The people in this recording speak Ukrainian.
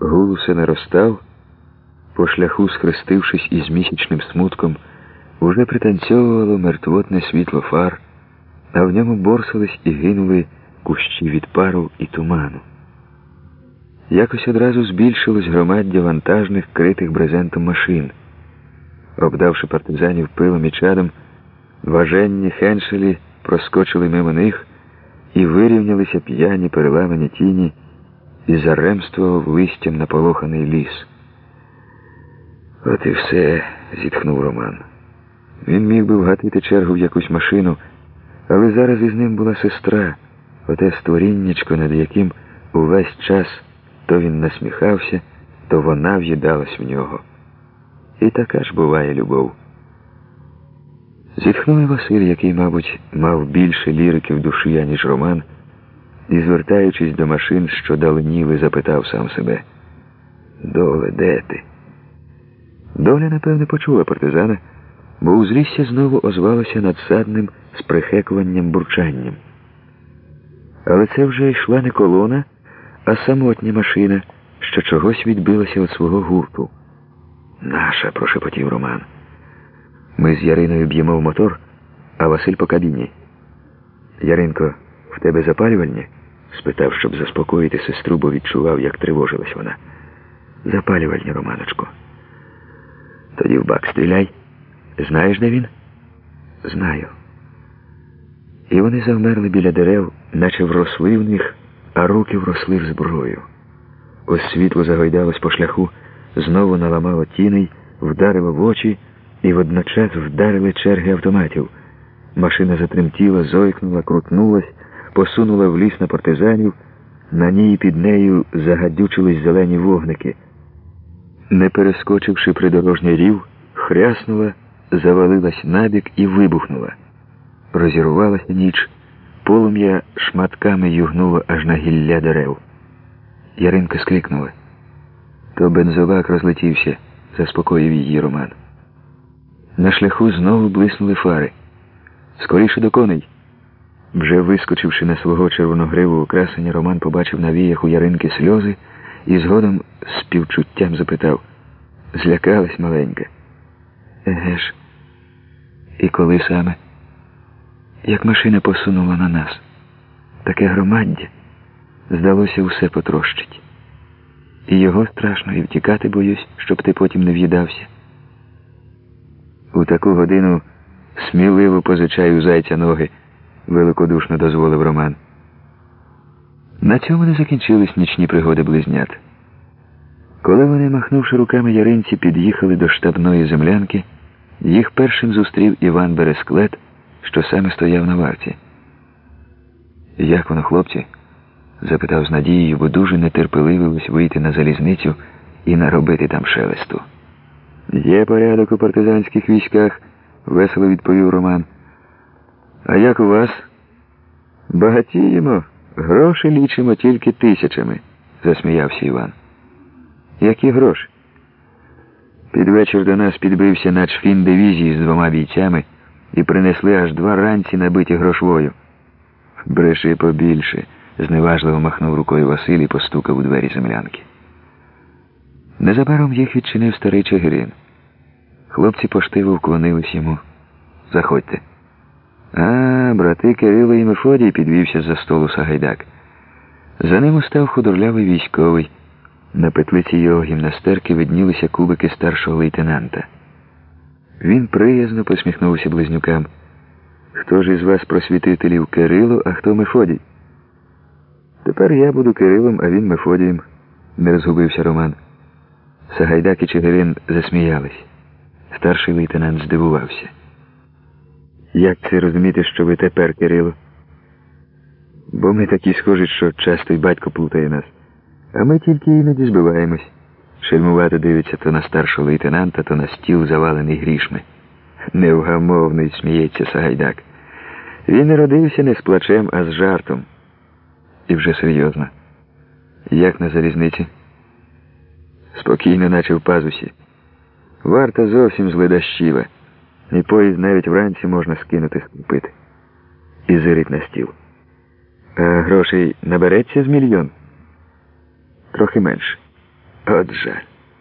Гул усе наростав, по шляху, схрестившись із місячним смутком, уже пританцьовувало мертвотне світло фар, а в ньому борсались і гинули кущі від пару і туману. Якось одразу збільшилось громаддя вантажних, критих брезентом машин. Обдавши партизанів пилом і чадом, важенні хеншелі проскочили мимо них і вирівнялися п'яні переламані тіні і заремствував листям наполоханий ліс. От і все, зітхнув Роман. Він міг би вгатити чергу в якусь машину, але зараз із ним була сестра, оте створіннячко, над яким увесь час то він насміхався, то вона в'їдалась в нього. І така ж буває любов. Зітхнув і Василь, який, мабуть, мав більше лірики в душі, аніж Роман, і, звертаючись до машин, що даленіли, запитав сам себе Доле, де ти? Доля, напевне, почула партизана, бо узлісся знову озвалося надсадним з прихекуванням бурчанням. Але це вже йшла не колона, а самотня машина, що чогось відбилася від свого гурту. Наша, прошепотів Роман. Ми з Яриною б'ємо в мотор, а Василь по кабіні. Яринко, в тебе запалювальні? Спитав, щоб заспокоїти сестру, бо відчував, як тривожилась вона. Запалювальні, Романочко. Тоді в бак стріляй. Знаєш, де він? Знаю. І вони завмерли біля дерев, наче вросли в них, а руки вросли в зброю. Ось світло загойдалось по шляху, знову наламало тіней, вдарило в очі і водночас вдарили черги автоматів. Машина затремтіла, зойкнула, крутнулась, посунула в ліс на партизанів, на ній під нею загадючились зелені вогники. Не перескочивши придорожній рів, хряснула, завалилась набік і вибухнула. Розірвалася ніч, полум'я шматками югнуло аж на гілля дерев. Яринка скрикнула. То бензовак розлетівся, заспокоїв її Роман. На шляху знову блиснули фари. Скоріше до коней. Вже вискочивши на свого червоногривого красення, Роман побачив на віях у яринки сльози і згодом з співчуттям запитав Злякалась маленька. Еге ж, і коли саме? Як машина посунула на нас, таке громаддя, здалося, усе потрощить. І його страшно, і втікати боюсь, щоб ти потім не в'їдався. У таку годину сміливо позичаю зайця ноги, великодушно дозволив Роман. На цьому не закінчились нічні пригоди близнят. Коли вони, махнувши руками яринці, під'їхали до штабної землянки, їх першим зустрів Іван Бересклет, що саме стояв на варті. Як воно, хлопці? запитав з надією, бо дуже нетерпеливилось вийти на залізницю і наробити там шелесту. Є порядок у партизанських військах, весело відповів Роман. А як у вас? Багатіємо, гроші лічимо тільки тисячами, засміявся Іван. Які гроші? Під вечір до нас підбився начфін дивізії з двома бійцями і принесли аж два ранці набиті грошвою. Бреши побільше, зневажливо махнув рукою Василь і постукав у двері землянки. Незабаром їх відчинив старий Чигирин. Хлопці поштиво вклонились йому. Заходьте. А, брати Кирило і Мефодій підвівся за столу Сагайдак. За ним устав худорлявий військовий. На петлиці його гімнастерки виднілися кубики старшого лейтенанта. Він приязно посміхнувся близнюкам. Хто ж із вас просвітителів Кирило, а хто Мефодій? Тепер я буду Кирилом, а він Мефодієм, не розгубився Роман. Сагайдак і Чигирин засміялись. Старший лейтенант здивувався. Як це розуміти, що ви тепер, Кирило? Бо ми такі схожі, що часто й батько плутає нас. А ми тільки іноді збиваємось. Шельмувато дивиться то на старшого лейтенанта, то на стіл, завалений грішми. Невгамовний сміється Сагайдак. Він не родився не з плачем, а з жартом. І вже серйозно. Як на залізниці? Спокійно, наче в пазусі. Варта зовсім зледащива. І поїзд навіть вранці можна скинути скупити. І зирить на стіл. А грошей набереться з мільйон? Трохи менше. От жаль.